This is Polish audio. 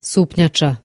słupniacze.